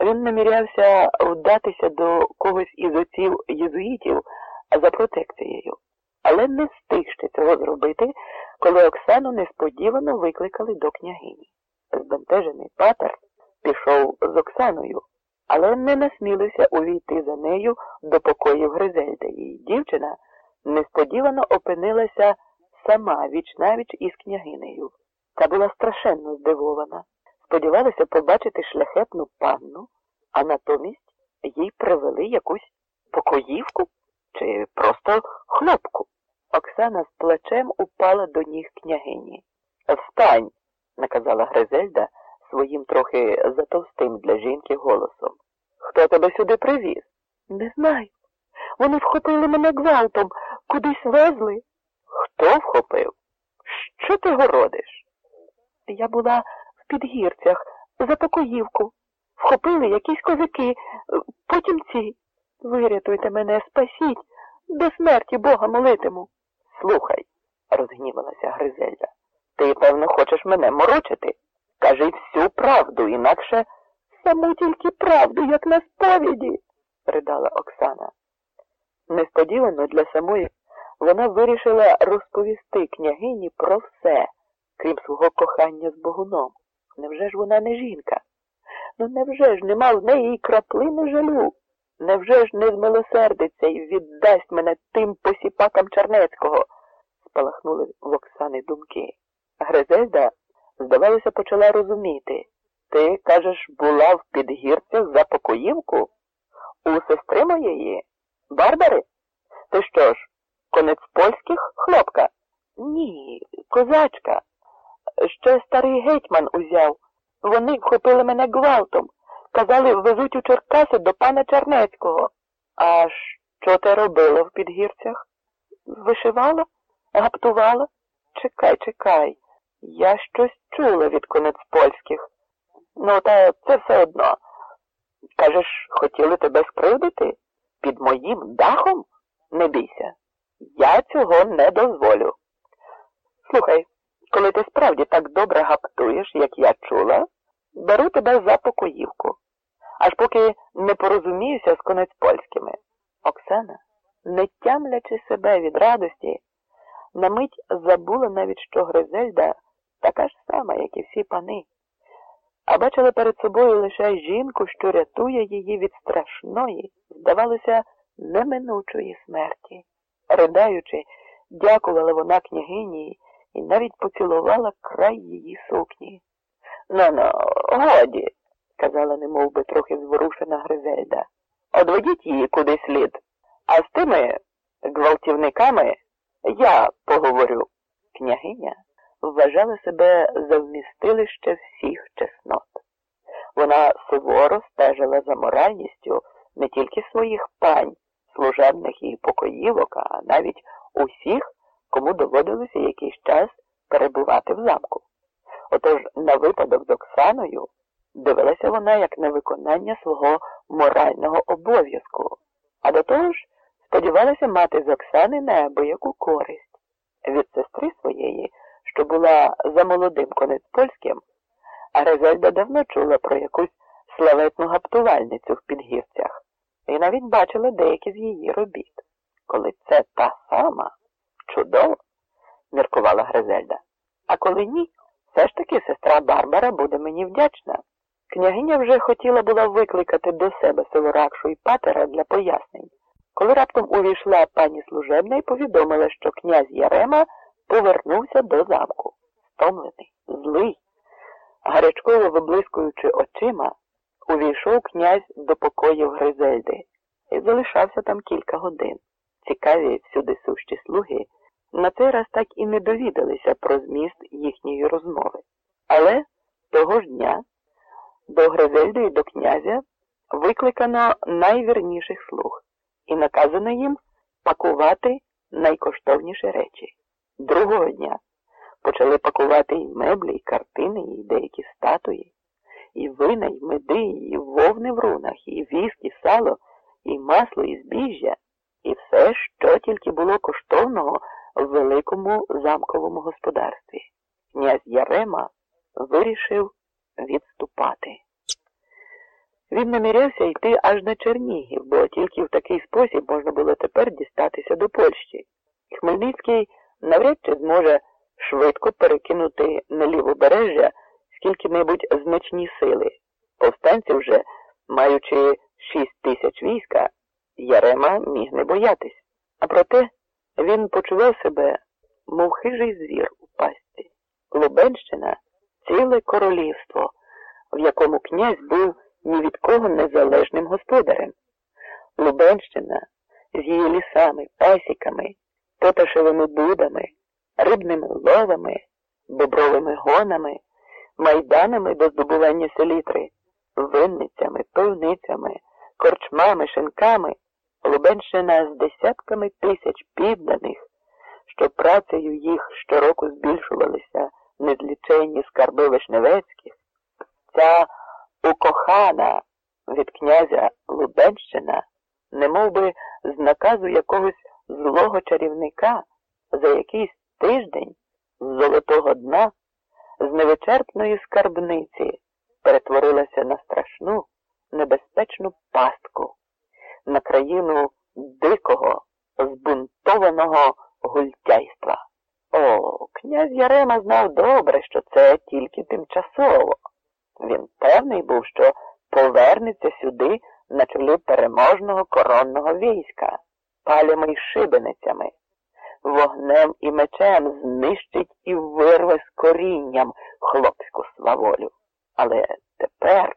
Він намірявся вдатися до когось із отців єзуїтів за протекцією, але не встиг ще цього зробити, коли Оксану несподівано викликали до княгині. Збентежений патер пішов з Оксаною, але не насмілився увійти за нею до покоїв Гризельди, і дівчина несподівано опинилася сама вічнавіч із княгинею. Та була страшенно здивована. Сподівалася побачити шляхетну панну, а натомість їй привели якусь покоївку чи просто хлопку. Оксана з плачем упала до ніг княгині. Встань, наказала Гризельда своїм трохи затовстим для жінки голосом. Хто тебе сюди привіз? Не знаю. Вони вхопили мене гвалтом, кудись везли. Хто вхопив? Що ти городиш? Я була підгірцях за покоївку. Вхопили якісь козаки, потім ці. Вирятуйте мене, спасіть, до смерті Бога молитиму. Слухай, розгнівалася Гризельда. Ти, певно, хочеш мене морочити? Кажи всю правду, інакше саму тільки правду, як на сповіді, ридала Оксана. Несподівано для самої вона вирішила розповісти княгині про все, крім свого кохання з Богуном. Невже ж вона не жінка? Ну невже ж нема в неї і краплини жалю? Невже ж не змилосердиться і віддасть мене тим посіпакам Чернецького? спалахнули в Оксани думки. Гризельда, здавалося, почала розуміти. Ти, кажеш, була в підгірцях за покоївку? У сестри моєї? Барбари? Ти що ж, конець польських хлопка? Ні, козачка. Ще старий гетьман узяв. Вони вхопили мене гвалтом. Казали, везуть у Черкаси до пана Чернецького. А що ти робила в підгірцях? Вишивала? Гаптувала? Чекай, чекай. Я щось чула від конець польських. Ну, та це все одно. Кажеш, хотіли тебе скривдити? Під моїм дахом? Не бійся. Я цього не дозволю. Слухай, коли ти справді так добре гаптуєш, як я чула, беру тебе за покоївку, аж поки не порозуміюся з конець польськими. Оксана, не тямлячи себе від радості, на мить забула навіть, що Гризельда така ж сама, як і всі пани, а бачила перед собою лише жінку, що рятує її від страшної, здавалося, неминучої смерті.Ридаючи, дякувала вона княгині і навіть поцілувала край її сукні. Ну ну, годі, казала немов би трохи зворушена Гризельда. Одведіть її куди слід, а з тими гвалтівниками я поговорю. Княгиня вважала себе за вмістилище всіх чеснот. Вона суворо стежила за моральністю не тільки своїх пань, служебних і покоївок, а навіть усіх, кому доводилося якийсь час перебувати в замку. Отож на випадок з Оксаною дивилася вона як на виконання свого морального обов'язку, а до того ж сподівалася мати з Оксани неабияку користь. Від сестри своєї, що була за молодим конець польським, а Резельда давно чула про якусь славетну гаптувальницю в підгірцях і навіть бачила деякі з її робіт. Коли це та сама, чудово, міркувала Гризельда. А коли ні, все ж таки сестра Барбара буде мені вдячна. Княгиня вже хотіла була викликати до себе Севоракшу і патера для пояснень, коли раптом увійшла пані служебна і повідомила, що князь Ярема повернувся до замку. Стомлений, злий, гарячково виблискуючи очима, увійшов князь до покоїв Гризельди і залишався там кілька годин. Цікаві всюди сущі слуги на цей раз так і не довідалися про зміст їхньої розмови. Але того ж дня до Гризельди і до князя викликано найвірніших слуг і наказано їм пакувати найкоштовніші речі. Другого дня почали пакувати і меблі, і картини, і деякі статуї, і вина, і меди, і вовни в рунах, і віск, і сало, і масло, і збіжжя, і все, що тільки було коштовного великому замковому господарстві. Князь Ярема вирішив відступати. Він намірявся йти аж на Чернігів, бо тільки в такий спосіб можна було тепер дістатися до Польщі. Хмельницький навряд чи зможе швидко перекинути на лівобережжя скільки-небудь значні сили. Повстанці вже, маючи шість тисяч війська, Ярема міг не боятись. А проте він почував себе, мов хижий звір у пастці. Лубенщина ціле королівство, в якому князь був ні від кого незалежним господарем. Лубенщина з її лісами, пасіками, поташевими будами, рибними ловами, бобровими гонами, майданами до здобування селітри, винницями, пивницями, корчмами, шинками, Лубенщина з десятками тисяч підданих, що працею їх щороку збільшувалися незліченні скарби Вишневецьких, ця укохана від князя Лубенщина, не би з наказу якогось злого чарівника за якийсь тиждень з золотого дна, з невичерпної скарбниці перетворилася на страшну, небезпечну пастку, на країну дикого, збунтованого гультяйства. О, князь Ярема знав добре, що це тільки тимчасово. Він певний був, що повернеться сюди на чолі переможного коронного війська, палями й шибеницями, вогнем і мечем знищить і вирве з корінням хлопську сваволю. Але тепер,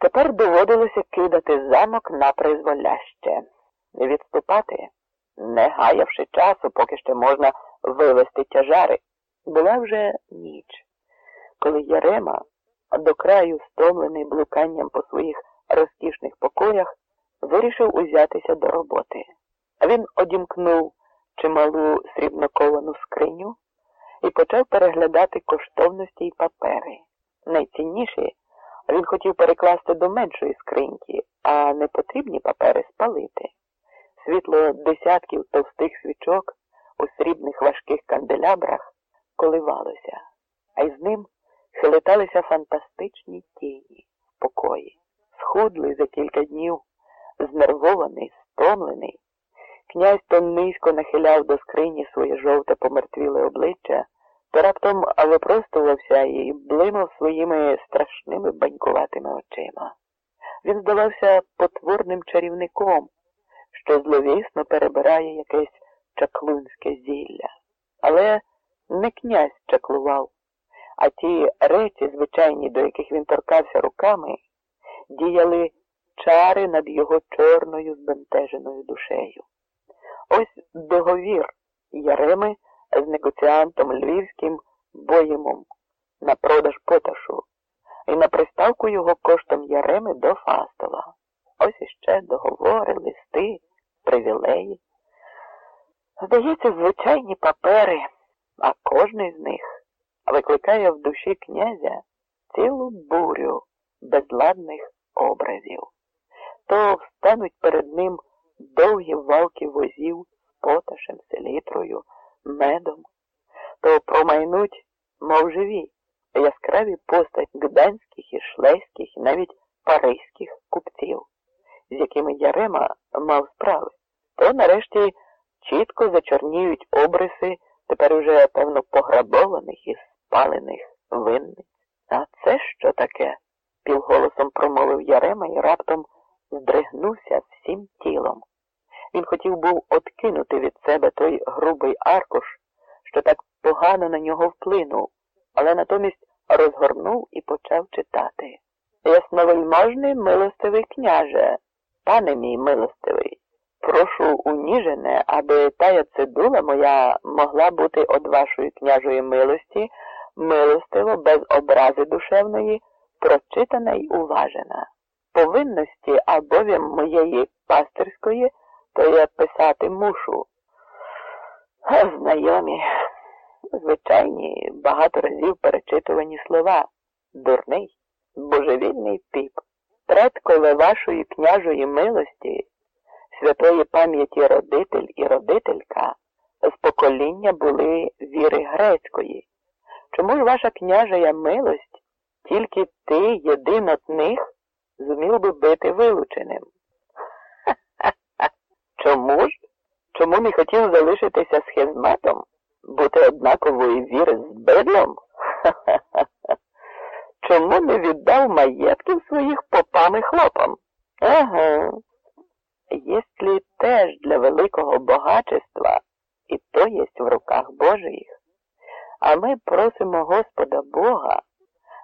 тепер доводилося кидати замок на призволяще, відступати, не гаявши часу, поки ще можна вивести тяжари. Була вже ніч, коли Ярема, до краю стомлений блуканням по своїх розкішних покоях, вирішив узятися до роботи. Він одімкнув чималу срібноковану скриню і почав переглядати коштовності й папери. Найцінніші він хотів перекласти до меншої скриньки, а непотрібні папери спалити. Світло десятків товстих свічок у срібних важких канделябрах коливалося, а й з ним хилиталися фантастичні тіні в покої. Схудлий за кілька днів, знервований, стомлений. Князь то низько нахиляв до скрині своє жовте помертвіле обличчя, то раптом випростувався і блимав своїми страшними банькуватими очима. Він здавався потворним чарівником, що зловісно перебирає якесь чаклунське зілля. Але не князь чаклував, а ті речі, звичайні, до яких він торкався руками, діяли чари над його чорною збентеженою душею. Ось договір Яреми з негоціантом львівським боємом на продаж поташу і на приставку його коштом Яреми до Фастова. Ось іще договори, листи, привілеї. Здається, звичайні папери, а кожний з них викликає в душі князя цілу бурю безладних образів. То встануть перед ним довгі валки возів з поташем, селітрою, медом, то промайнуть, мов живі, яскраві постать гданських і шлейських, і навіть паризьких купців, з якими Ярема мав справи, то нарешті чітко зачорніють обриси тепер уже, певно, пограбованих і спалених винниць. А це що таке? півголосом промовив Ярема і раптом здригнувся всім тілом. Він хотів був откинути від себе той грубий аркуш, що так погано на нього вплинув, але натомість розгорнув і почав читати. Ясновельможний милостивий княже, пане мій милостивий, прошу уніжене, аби тая цидула моя могла бути од вашої княжої милості, милостиво, без образи душевної, прочитана й уважена. Повинності або моєї пастирської то я писати мушу. Знайомі, звичайні, багато разів перечитувані слова. Дурний, божевільний піп, предкове вашої княжої милості, святої пам'яті родитель і родителька з покоління були віри грецької. Чому ж ваша княжая милость, тільки ти єдин от них, зумів би бити вилученим. Чому ж? Чому не хотів залишитися схизматом? Бути однакової віри з бидлом? Чому не віддав маєтків своїх попам і хлопам? Ага. Если теж для великого богачества, і то єсть в руках Божиїх. А ми просимо Господа Бога,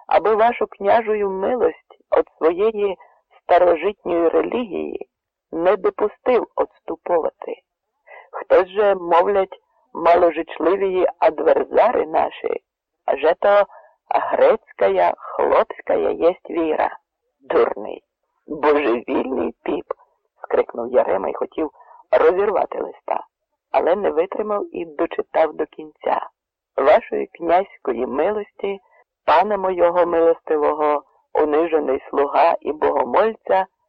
аби вашу княжую милость від своєї старожитньої релігії не допустив отступовати. Хтось же, мовлять, маложичливі адверзари наші, аже то грецька, хлопська єсть віра. Дурний, божевільний піп, скрикнув Ярема і хотів розірвати листа, але не витримав і дочитав до кінця. Вашої князької милості, пана мого милостивого, унижений слуга і богомольця